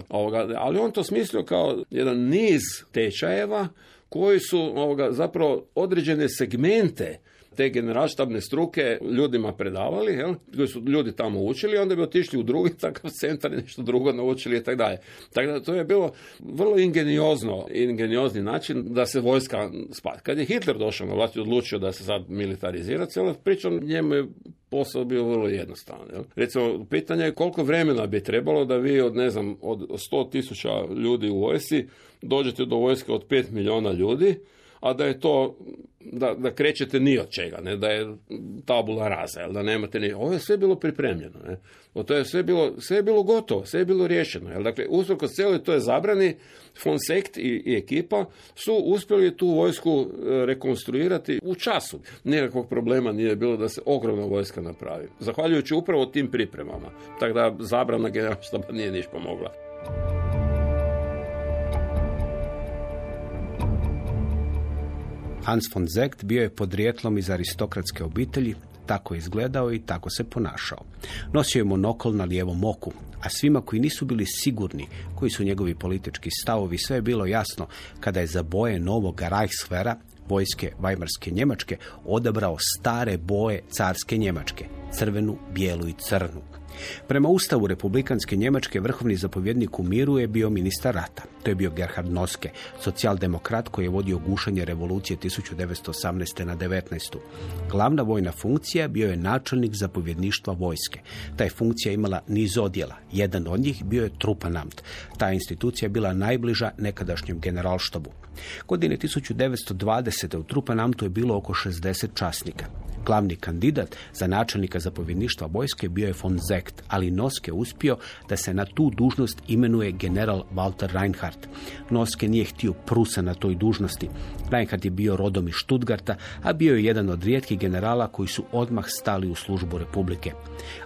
Ali on to smislio kao jedan niz tečajeva koji su ovoga, zapravo određene segmente te generalštabne struke ljudima predavali, jel? koji su ljudi tamo učili, onda bi otišli u drugi takav centar i nešto drugo naučili i tako dalje. Tako da to je bilo vrlo ingeniozno, ingeniozni način da se vojska spa. Kad je Hitler došao na vlast i odlučio da se sad militarizira, cijela priča njemu je posao bio vrlo jednostavan. Jel? Recimo, pitanje je koliko vremena bi trebalo da vi od, ne znam, od 100 tisuća ljudi u vojsci dođete do vojske od 5 milijuna ljudi, a da je to, da, da krećete ni od čega, ne, da je tabula raza, jel, da nemate ni, ovo je sve bilo pripremljeno, ne, o to je sve bilo, sve je bilo gotovo, sve je bilo riješeno, jel, dakle, usprkos cijeloj to je zabrani, Fonsekt i, i ekipa su uspjeli tu vojsku e, rekonstruirati u času. Nikakvog problema nije bilo da se ogromna vojska napravi. Zahvaljujući upravo tim pripremama. Tako da zabrana generalštaba nije niš pomogla. Hans von Zekt bio je podrijetlom iz aristokratske obitelji, tako je izgledao i tako se ponašao. Nosio je monokol na lijevom oku, a svima koji nisu bili sigurni koji su njegovi politički stavovi, sve je bilo jasno kada je za boje novog Reichswehra, vojske Vajmarske Njemačke, odabrao stare boje carske Njemačke, crvenu, bijelu i crnu. Prema ustavu Republikanske Njemačke vrhovni zapovjednik u miru je bio ministar rata. To je bio Gerhard Noske, socijaldemokrat koji je vodio gušanje revolucije 1918. na 19. Glavna vojna funkcija bio je načelnik zapovjedništva vojske. Ta je funkcija imala niz odjela. Jedan od njih bio je Trupanamt. Ta institucija je bila najbliža nekadašnjem generalštabu. Godine 1920. u Trupanamtu je bilo oko 60 časnika. Glavni kandidat za načelnika zapovjedništva vojske bio je von Zekt, ali Noske uspio da se na tu dužnost imenuje general Walter Reinhardt. Noske nije htio Prusa na toj dužnosti. Reinhardt je bio rodom iz Stuttgarta, a bio je jedan od rijetkih generala koji su odmah stali u službu Republike.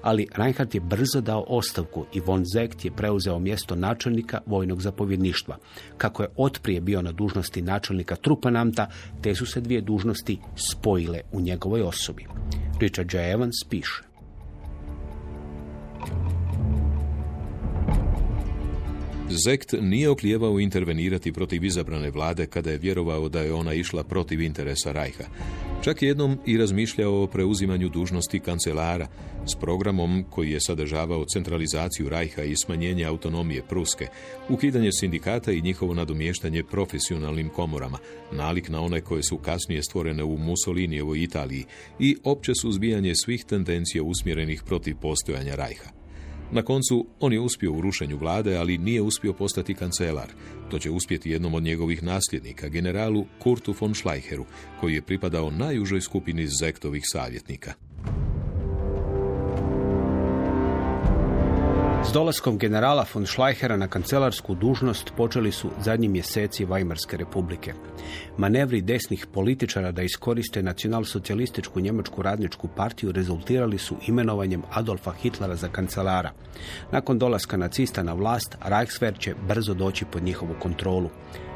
Ali Reinhardt je brzo dao ostavku i von Zekt je preuzeo mjesto načelnika vojnog zapovjedništva. Kako je otprije bio na dužnosti načelnika Trupanamta, te su se dvije dužnosti spojile u njegovoj osobi. Richard J. Evans piše. Zekt nije oklijevao intervenirati protiv izabrane vlade kada je vjerovao da je ona išla protiv interesa Rajha. Čak je jednom i razmišljao o preuzimanju dužnosti kancelara s programom koji je sadržavao centralizaciju Rajha i smanjenje autonomije Pruske, ukidanje sindikata i njihovo nadomještanje profesionalnim komorama, nalik na one koje su kasnije stvorene u Mussolinijevoj Italiji i opće suzbijanje svih tendencija usmjerenih protiv postojanja Rajha. Na koncu, on je uspio u rušenju vlade, ali nije uspio postati kancelar. To će uspjeti jednom od njegovih nasljednika, generalu Kurtu von Schleicheru, koji je pripadao najužoj skupini Zektovih savjetnika. S dolaskom generala von Schleichera na kancelarsku dužnost počeli su zadnji mjeseci Vajmarske republike. Manevri desnih političara da iskoriste nacionalsocijalističku njemačku radničku partiju rezultirali su imenovanjem Adolfa Hitlera za kancelara. Nakon dolaska nacista na vlast, Reichswehr će brzo doći pod njihovu kontrolu.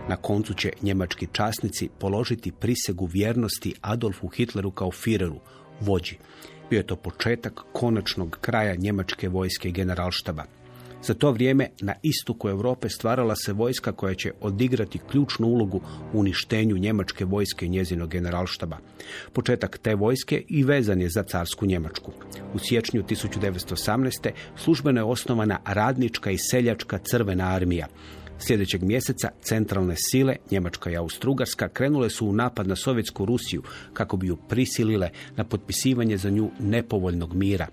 Na koncu će njemački časnici položiti prisegu vjernosti Adolfu Hitleru kao Führeru, vođi. Bio je to početak konačnog kraja njemačke vojske i generalštaba. Za to vrijeme na istoku Europe stvarala se vojska koja će odigrati ključnu ulogu u uništenju njemačke vojske i njezinog generalštaba. Početak te vojske i vezan je za carsku Njemačku. U siječnju 1918. službeno je osnovana radnička i seljačka crvena armija. Sljedećeg mjeseca centralne sile, Njemačka i Austrugarska, krenule su u napad na Sovjetsku Rusiju kako bi ju prisilile na potpisivanje za nju nepovoljnog mira.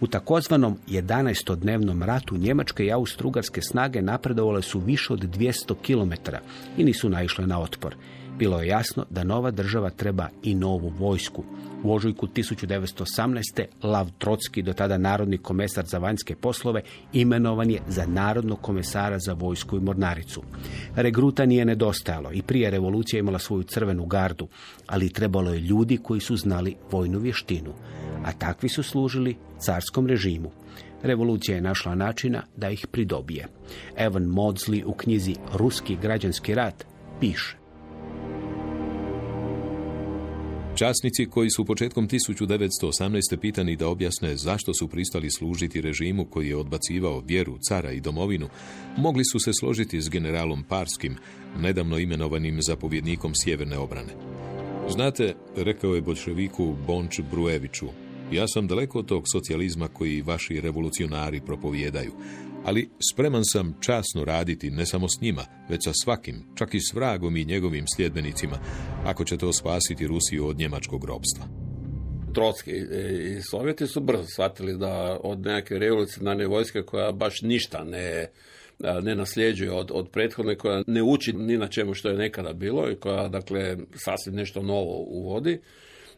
U takozvanom 11-dnevnom ratu Njemačke i Austrugarske snage napredovale su više od 200 km i nisu naišle na otpor. Bilo je jasno da nova država treba i novu vojsku. U ožujku 1918. Lav Trotski, do tada narodni komesar za vanjske poslove, imenovan je za narodnog komesara za vojsku i mornaricu. Regruta nije nedostajalo i prije revolucije imala svoju crvenu gardu, ali trebalo je ljudi koji su znali vojnu vještinu, a takvi su služili carskom režimu. Revolucija je našla načina da ih pridobije. Evan Maudsley u knjizi Ruski građanski rat piše. Časnici koji su početkom 1918. pitani da objasne zašto su pristali služiti režimu koji je odbacivao vjeru, cara i domovinu, mogli su se složiti s generalom Parskim, nedavno imenovanim zapovjednikom sjeverne obrane. Znate, rekao je bolševiku Bonč Brueviću, ja sam daleko od tog socijalizma koji vaši revolucionari propovijedaju, ali spreman sam časno raditi ne samo s njima, već sa svakim, čak i s vragom i njegovim sljedbenicima, ako će to spasiti Rusiju od njemačkog robstva. Trotski i Sovjeti su brzo shvatili da od neke revolucionarne vojske koja baš ništa ne ne nasljeđuje od, od prethodne, koja ne uči ni na čemu što je nekada bilo i koja, dakle, sasvim nešto novo uvodi,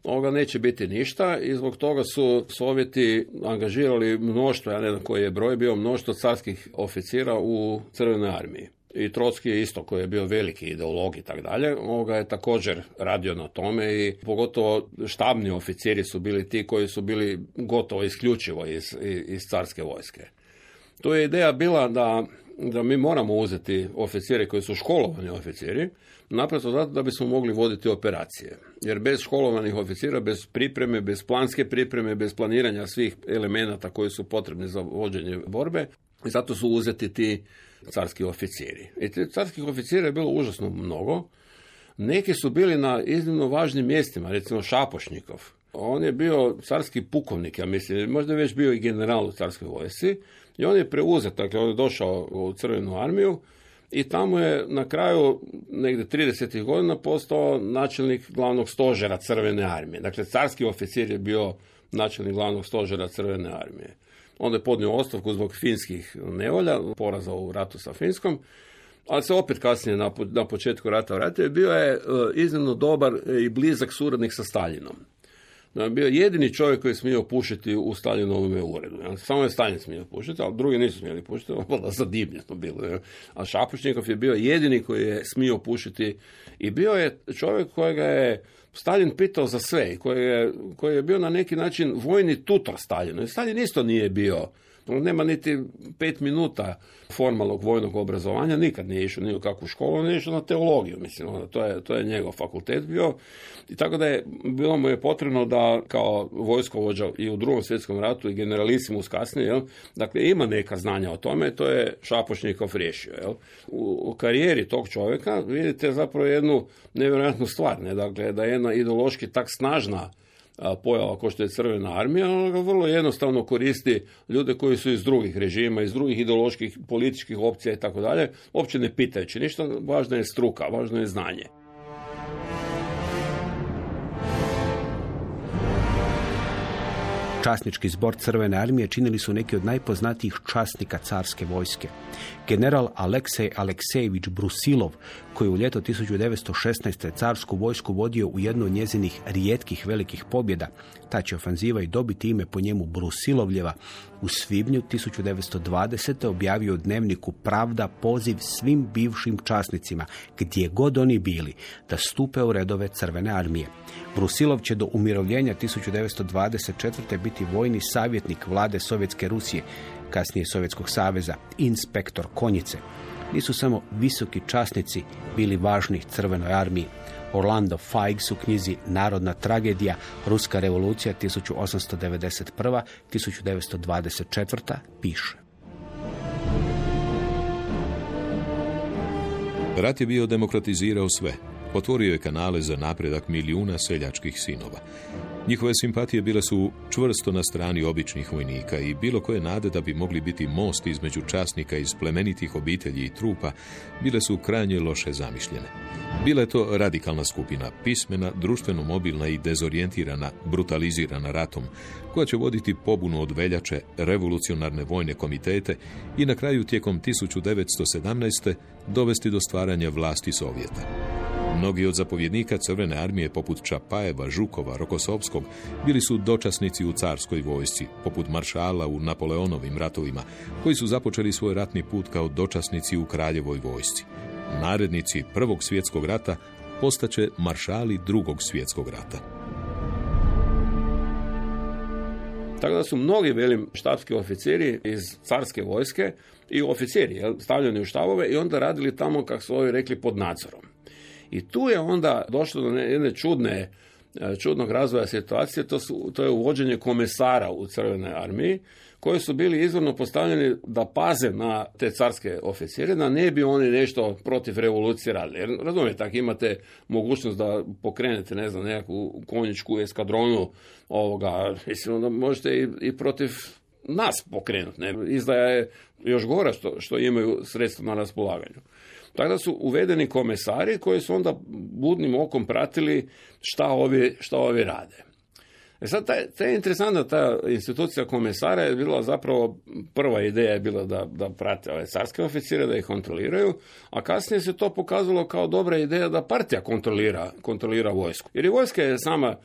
ovoga neće biti ništa i zbog toga su Sovjeti angažirali mnoštvo, ja ne znam koji je broj bio, mnoštvo carskih oficira u Crvenoj armiji. I Trotski je isto koji je bio veliki ideolog i tak dalje, ovoga je također radio na tome i pogotovo štabni oficiri su bili ti koji su bili gotovo isključivo iz, iz carske vojske. Tu je ideja bila da da mi moramo uzeti oficire koji su školovani oficiri, naprosto zato da bismo mogli voditi operacije. Jer bez školovanih oficira, bez pripreme, bez planske pripreme, bez planiranja svih elemenata koji su potrebni za vođenje borbe, i zato su uzeti ti carski oficiri. I ti carskih oficira je bilo užasno mnogo. Neki su bili na iznimno važnim mjestima, recimo Šapošnikov. On je bio carski pukovnik, ja mislim, možda je već bio i general u carskoj vojsci. I on je preuzet, dakle on je došao u crvenu armiju i tamo je na kraju negdje 30. godina postao načelnik glavnog stožera crvene armije. Dakle, carski oficir je bio načelnik glavnog stožera crvene armije. Onda je podnio ostavku zbog finskih nevolja, poraza u ratu sa Finskom, ali se opet kasnije na, početku rata vratio. Bio je e, iznimno dobar i blizak suradnik sa Staljinom. Da bio jedini čovjek koji je smio pušiti u Staljinovome uredu. Samo je Stalin smio pušiti, ali drugi nisu smjeli pušiti, bilo zadivljeno bilo. A Šapušnikov je bio jedini koji je smio pušiti i bio je čovjek kojega je Stalin pitao za sve, koji je, koji je bio na neki način vojni tutor Stalinu. I Stalin isto nije bio nema niti pet minuta formalnog vojnog obrazovanja, nikad nije išao ni u kakvu školu, nije išao na teologiju, mislim, ono, to je, to je njegov fakultet bio. I tako da je, bilo mu je potrebno da kao vojskovođa i u drugom svjetskom ratu i generalisimus kasnije, jel, dakle ima neka znanja o tome, to je Šapošnikov riješio. Jel. U, u karijeri tog čovjeka vidite zapravo jednu nevjerojatnu stvar, ne? dakle da je jedna ideološki tak snažna pojava kao što je crvena armija, ona ga vrlo jednostavno koristi ljude koji su iz drugih režima, iz drugih ideoloških, političkih opcija i tako dalje, uopće ne pitajući ništa, važna je struka, važno je znanje. Časnički zbor Crvene armije činili su neki od najpoznatijih časnika carske vojske. General Aleksej Aleksejević Brusilov, koji u ljeto 1916. carsku vojsku vodio u jednu od njezinih rijetkih velikih pobjeda, ta će ofanziva i dobiti ime po njemu Brusilovljeva, u svibnju 1920. objavio u dnevniku Pravda poziv svim bivšim časnicima, gdje god oni bili, da stupe u redove Crvene armije. Brusilov će do umirovljenja 1924. biti vojni savjetnik vlade Sovjetske Rusije, kasnije Sovjetskog saveza, inspektor konjice. Nisu samo visoki časnici bili važni crvenoj armiji. Orlando Feigs u knjizi Narodna tragedija, Ruska revolucija 1891. 1924. piše. Rat je bio demokratizirao sve. Otvorio je kanale za napredak milijuna seljačkih sinova. Njihove simpatije bile su čvrsto na strani običnih vojnika i bilo koje nade da bi mogli biti most između časnika iz plemenitih obitelji i trupa bile su krajnje loše zamišljene. Bila je to radikalna skupina, pismena, društveno mobilna i dezorijentirana, brutalizirana ratom, koja će voditi pobunu od veljače, revolucionarne vojne komitete i na kraju tijekom 1917. dovesti do stvaranja vlasti Sovjeta. Mnogi od zapovjednika Crvene armije poput Čapajeva, Žukova, Rokosovskog bili su dočasnici u carskoj vojsci, poput maršala u Napoleonovim ratovima, koji su započeli svoj ratni put kao dočasnici u kraljevoj vojsci. Narednici Prvog svjetskog rata postaće maršali Drugog svjetskog rata. Tako da su mnogi velim štabski oficiri iz carske vojske i oficiri stavljeni u štabove i onda radili tamo, kako su ovi rekli, pod nadzorom. I tu je onda došlo do jedne čudne e, čudnog razvoja situacije, to, su, to je uvođenje komesara u Crvenoj armiji, koji su bili izvorno postavljeni da paze na te carske oficire, da ne bi oni nešto protiv revolucije radili. Jer razumijete, ako imate mogućnost da pokrenete, ne znam, nekakvu konjičku eskadronu, ovoga, mislim, onda možete i, i protiv nas pokrenuti. Ne? Izdaja je još gora što, što imaju sredstva na raspolaganju. Tako su uvedeni komesari koji su onda budnim okom pratili šta ovi, šta ovi rade. E sad, ta, ta je interesantna ta institucija komesara je bila zapravo, prva ideja je bila da, da prate ove carske oficire, da ih kontroliraju, a kasnije se to pokazalo kao dobra ideja da partija kontrolira, kontrolira vojsku. Jer i vojska je sama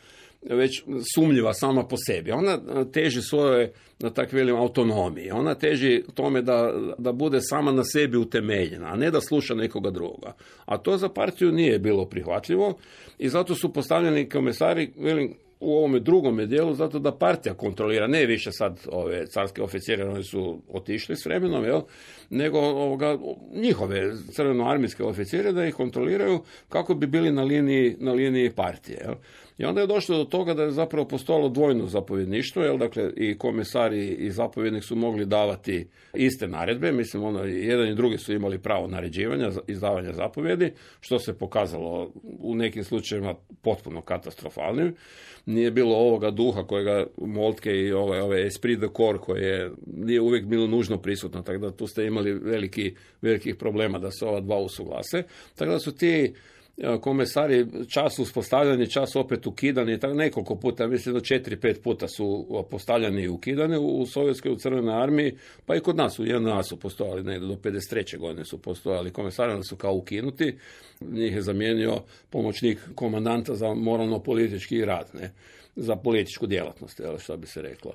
već sumnjiva sama po sebi. Ona teži svoje, da tak velim, autonomiji. Ona teži tome da, da bude sama na sebi utemeljena, a ne da sluša nekoga drugoga. A to za partiju nije bilo prihvatljivo i zato su postavljeni komesari, velim, u ovome drugome dijelu zato da partija kontrolira, ne više sad ove carske oficire, oni su otišli s vremenom, jel? nego ovoga, njihove crvenoarmijske oficire da ih kontroliraju kako bi bili na liniji, na liniji partije. Jel? I onda je došlo do toga da je zapravo postojalo dvojno zapovjedništvo, jel, dakle i komesari i zapovjednik su mogli davati iste naredbe, mislim ono, jedan i drugi su imali pravo naređivanja, izdavanja zapovjedi, što se pokazalo u nekim slučajevima potpuno katastrofalnim. Nije bilo ovoga duha kojega Moltke i ove, ove esprit de corps koje nije uvijek bilo nužno prisutno, tako da tu ste imali veliki, velikih problema da se ova dva usuglase. Tako da su ti komesari čas uspostavljani, čas opet ukidani, tako nekoliko puta, mislim da četiri, pet puta su postavljani i ukidani u Sovjetskoj, u Crvenoj armiji, pa i kod nas u JNA su postojali, negdje do 53. godine su postojali komesari, onda su kao ukinuti, njih je zamijenio pomoćnik komandanta za moralno-politički rad, ne, za političku djelatnost, što bi se reklo.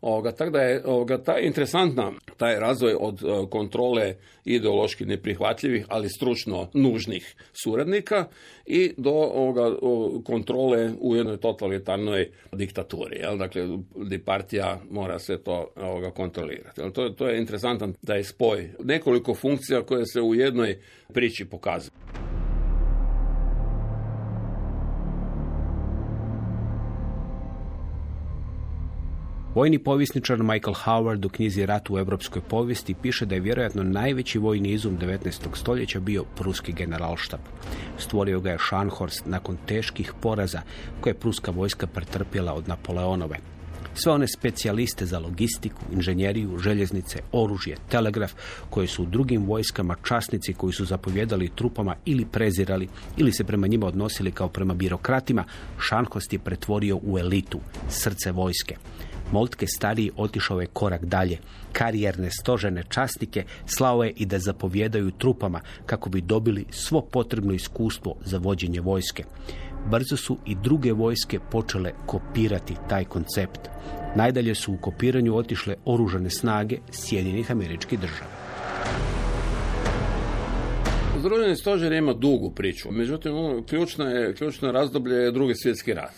Ovoga, tako da je ovoga, ta interesantna taj razvoj od e, kontrole ideološki neprihvatljivih, ali stručno nužnih suradnika i do ovoga, kontrole u jednoj totalitarnoj diktaturi. Jel? Dakle, gdje partija mora se to ovoga, kontrolirati. Jel? To, to je interesantan taj spoj nekoliko funkcija koje se u jednoj priči pokazuju. Vojni povjesničar Michael Howard u knjizi Rat u europskoj povijesti piše da je vjerojatno najveći vojni izum 19. stoljeća bio pruski generalštab. Stvorio ga je Scharnhorst nakon teških poraza koje je pruska vojska pretrpjela od Napoleonove. Sve one specijaliste za logistiku, inženjeriju, željeznice, oružje, telegraf, koje su u drugim vojskama časnici koji su zapovjedali trupama ili prezirali ili se prema njima odnosili kao prema birokratima, Šanhost je pretvorio u elitu, srce vojske. Moltke stariji otišao je korak dalje. Karijerne stožene častike slao je i da zapovjedaju trupama kako bi dobili svo potrebno iskustvo za vođenje vojske. Brzo su i druge vojske počele kopirati taj koncept. Najdalje su u kopiranju otišle oružane snage Sjedinjenih američkih država. Združeni stožer ima dugu priču, međutim ono, ključno, je, ključno razdoblje je drugi svjetski rat.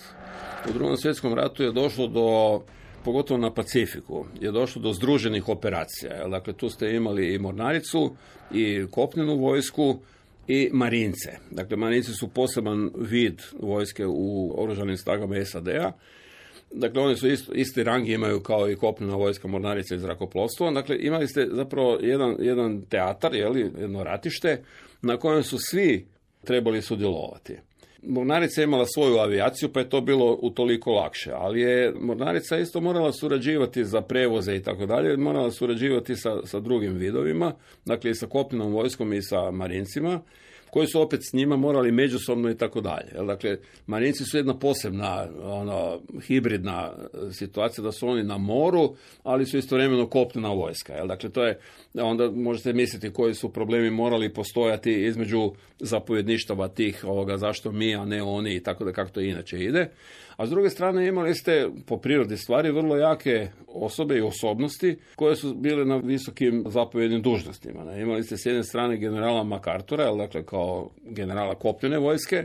U drugom svjetskom ratu je došlo do pogotovo na Pacifiku, je došlo do združenih operacija. Dakle, tu ste imali i mornaricu, i kopnenu vojsku, i marince. Dakle, marinci su poseban vid vojske u oružanim snagama SAD-a. Dakle, oni su isto, isti rang imaju kao i kopnena vojska mornarice i zrakoplovstvo. Dakle, imali ste zapravo jedan, jedan teatar, jeli, jedno ratište, na kojem su svi trebali sudjelovati. Mornarica je imala svoju avijaciju, pa je to bilo utoliko lakše, ali je Mornarica isto morala surađivati za prevoze i tako dalje, morala surađivati sa, sa drugim vidovima, dakle i sa kopnenom vojskom i sa marincima, koji su opet s njima morali međusobno i tako dalje. Dakle, marinci su jedna posebna ono, hibridna situacija da su oni na moru, ali su istovremeno kopnena vojska. Jel? Dakle, to je, onda možete misliti koji su problemi morali postojati između zapovjedništava tih ovoga zašto mi, a ne oni i tako da kako to inače ide. A s druge strane imali ste po prirodi stvari vrlo jake osobe i osobnosti koje su bile na visokim zapovjednim dužnostima. Ne? Imali ste s jedne strane generala MacArthura, dakle kao generala kopljene vojske,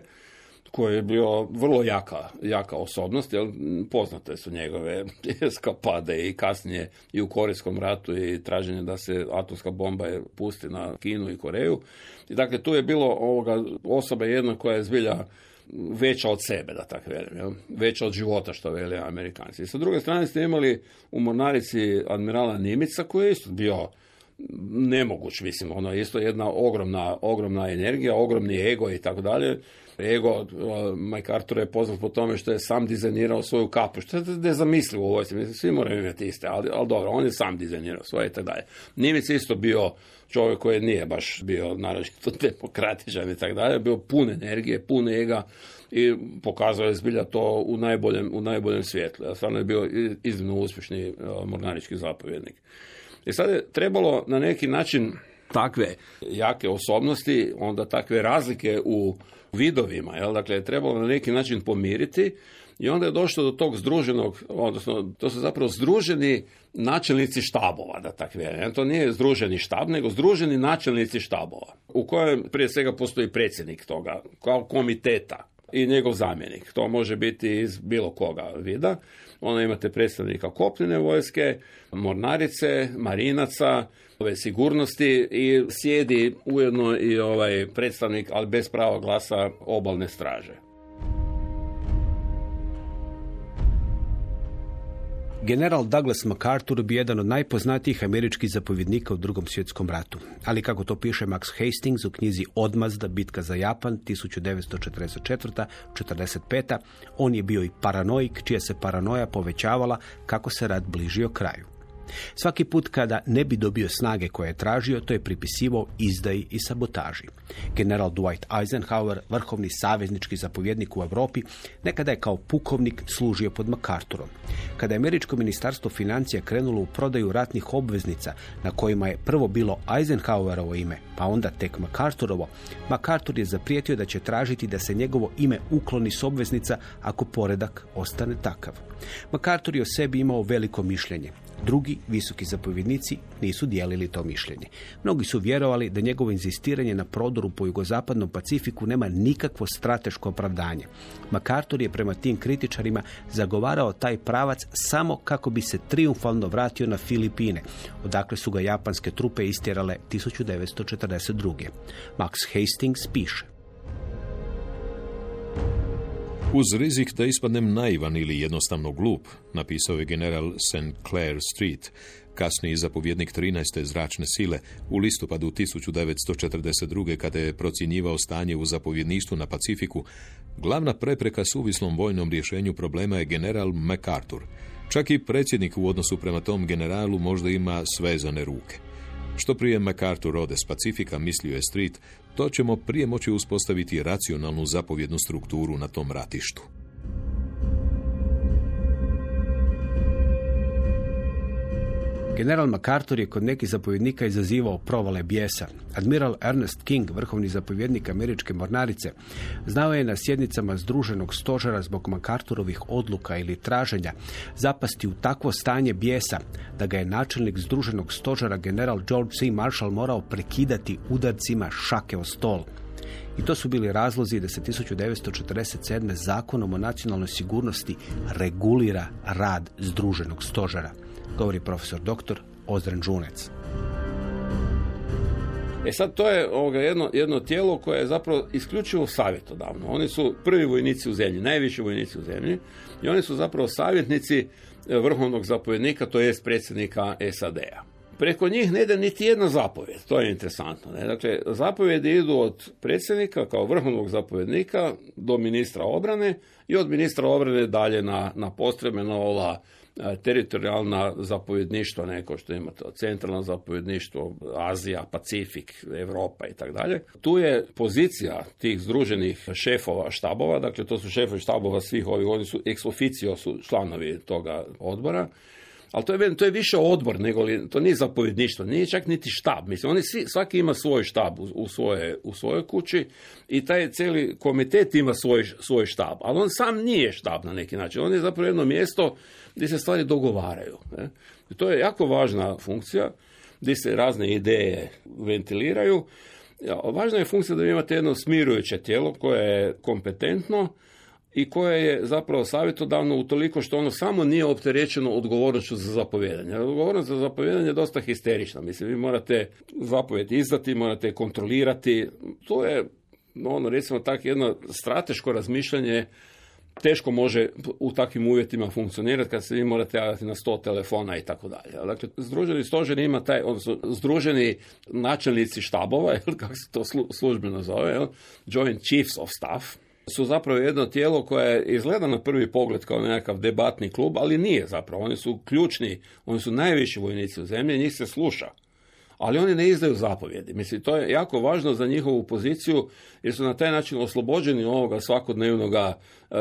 koji je bio vrlo jaka, jaka osobnost, jer poznate su njegove eskapade i kasnije i u Korejskom ratu i traženje da se atomska bomba je pusti na Kinu i Koreju. I dakle, tu je bilo ovoga osoba jedna koja je zbilja veća od sebe, da tako velim, jel? veća od života, što vele Amerikanci. I sa druge strane ste imali u mornarici admirala Nimica, koji je isto bio nemoguć, mislim, ono je isto jedna ogromna, ogromna energija, ogromni ego i tako dalje. Ego, Mike Arthur je poznat po tome što je sam dizajnirao svoju kapu, što je nezamislivo u vojsci, mislim, svi moraju imati iste, ali, ali dobro, on je sam dizajnirao svoje i tako dalje. Nimic isto bio čovjek koji nije baš bio naročito demokratičan i tako dalje, bio pun energije, pun ega i pokazao je zbilja to u najboljem, u najboljem svjetlu. Ja stvarno je bio iznimno uspješni mornarički zapovjednik. I sad je trebalo na neki način takve jake osobnosti, onda takve razlike u vidovima, jel? dakle je trebalo na neki način pomiriti i onda je došlo do tog združenog, odnosno to su zapravo združeni načelnici štabova, da tako vjerujem. To nije združeni štab, nego združeni načelnici štabova, u kojem prije svega postoji predsjednik toga, kao komiteta i njegov zamjenik. To može biti iz bilo koga vida. Onda imate predstavnika kopnene vojske, mornarice, marinaca, ove sigurnosti i sjedi ujedno i ovaj predstavnik, ali bez prava glasa obalne straže. General Douglas MacArthur bi jedan od najpoznatijih američkih zapovjednika u drugom svjetskom ratu. Ali kako to piše Max Hastings u knjizi Odmazda, bitka za Japan 1944-45, on je bio i paranoik, čija se paranoja povećavala kako se rat bližio kraju. Svaki put kada ne bi dobio snage koje je tražio, to je pripisivao izdaji i sabotaži. General Dwight Eisenhower, vrhovni saveznički zapovjednik u Europi, nekada je kao pukovnik služio pod MacArthurom. Kada je američko ministarstvo financija krenulo u prodaju ratnih obveznica na kojima je prvo bilo Eisenhowerovo ime, pa onda tek MacArthurovo, MacArthur je zaprijetio da će tražiti da se njegovo ime ukloni s obveznica ako poredak ostane takav. MacArthur je o sebi imao veliko mišljenje. Drugi visoki zapovjednici nisu dijelili to mišljenje. Mnogi su vjerovali da njegovo inzistiranje na prodoru po jugozapadnom Pacifiku nema nikakvo strateško opravdanje. MacArthur je prema tim kritičarima zagovarao taj pravac samo kako bi se triumfalno vratio na Filipine, odakle su ga japanske trupe istjerale 1942. Max Hastings piše. Uz rizik da ispadnem naivan ili jednostavno glup, napisao je general St. Clair Street, kasniji zapovjednik 13. zračne sile, u listopadu 1942. kada je procjenjivao stanje u zapovjedništvu na Pacifiku, glavna prepreka suvislom vojnom rješenju problema je general MacArthur. Čak i predsjednik u odnosu prema tom generalu možda ima svezane ruke. Što prije MacArthur ode s Pacifika, mislio je Street, to ćemo prije moći uspostaviti racionalnu zapovjednu strukturu na tom ratištu. General MacArthur je kod nekih zapovjednika izazivao provale bijesa. Admiral Ernest King, vrhovni zapovjednik američke mornarice, znao je na sjednicama združenog stožera zbog MacArthurovih odluka ili traženja zapasti u takvo stanje bijesa da ga je načelnik združenog stožera general George C. Marshall morao prekidati udarcima šake o stol. I to su bili razlozi da se 1947. zakonom o nacionalnoj sigurnosti regulira rad združenog stožera govori profesor doktor Ozren Žunec. E sad, to je ovoga jedno, jedno tijelo koje je zapravo isključivo savjetodavno. Oni su prvi vojnici u zemlji, najviši vojnici u zemlji i oni su zapravo savjetnici e, vrhovnog zapovjednika, to jest predsjednika SAD-a. Preko njih ne ide niti jedna zapovjed, to je interesantno. Ne? Dakle, zapovjedi idu od predsjednika kao vrhovnog zapovjednika do ministra obrane i od ministra obrane dalje na, na postrebe, na ova teritorijalna zapovjedništva, neko što imate centralno zapovjedništvo, Azija, Pacifik, Europa i tako dalje. Tu je pozicija tih združenih šefova štabova, dakle to su šefovi štabova svih ovih, oni su ex officio su članovi toga odbora, ali to je, to je više odbor, nego li, to nije zapovjedništvo, nije čak niti štab. Mislim, oni svi, svaki ima svoj štab u, u, svoje, u svojoj kući i taj cijeli komitet ima svoj, svoj štab, ali on sam nije štab na neki način. On je zapravo jedno mjesto gdje se stvari dogovaraju. Ne? I to je jako važna funkcija, gdje se razne ideje ventiliraju. Važna je funkcija da vi imate jedno smirujuće tijelo koje je kompetentno, i koje je zapravo savjetodavno utoliko što ono samo nije opterećeno odgovornošću za zapovjedanje. Odgovornost za zapovjedanje je dosta histerična. Mislim, vi morate zapovjed izdati, morate kontrolirati. To je, ono, recimo tako, jedno strateško razmišljanje teško može u takvim uvjetima funkcionirati kad se vi morate javiti na sto telefona i tako dalje. Dakle, združeni stožer ima taj, odnosno združeni načelnici štabova, kako se to službeno zove, Joint Chiefs of Staff, su zapravo jedno tijelo koje izgleda na prvi pogled kao nekakav debatni klub, ali nije zapravo. Oni su ključni, oni su najviši vojnici u zemlji, njih se sluša. Ali oni ne izdaju zapovjedi. Mislim, to je jako važno za njihovu poziciju, jer su na taj način oslobođeni ovoga svakodnevnog e,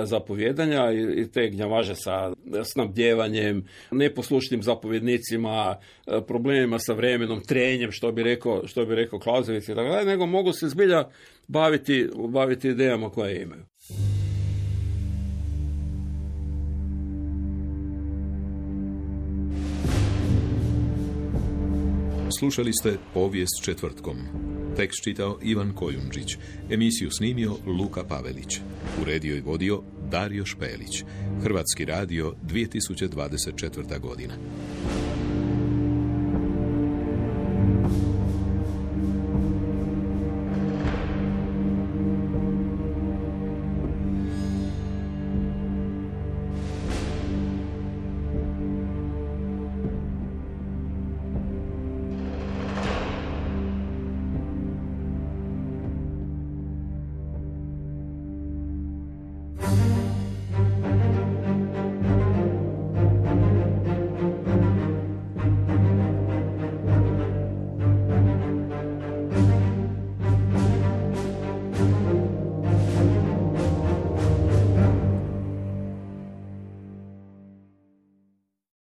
zapovjedanja i te gnjavaže sa snabdjevanjem, neposlušnim zapovjednicima, e, problemima sa vremenom, trenjem, što bi rekao, što bi rekao Klauzevic i tako nego mogu se zbilja baviti, baviti idejama koje imaju. Slušali ste povijest četvrtkom. Tekst čitao Ivan Kojundžić. Emisiju snimio Luka Pavelić. Uredio i vodio Dario Špelić. Hrvatski radio 2024. godina.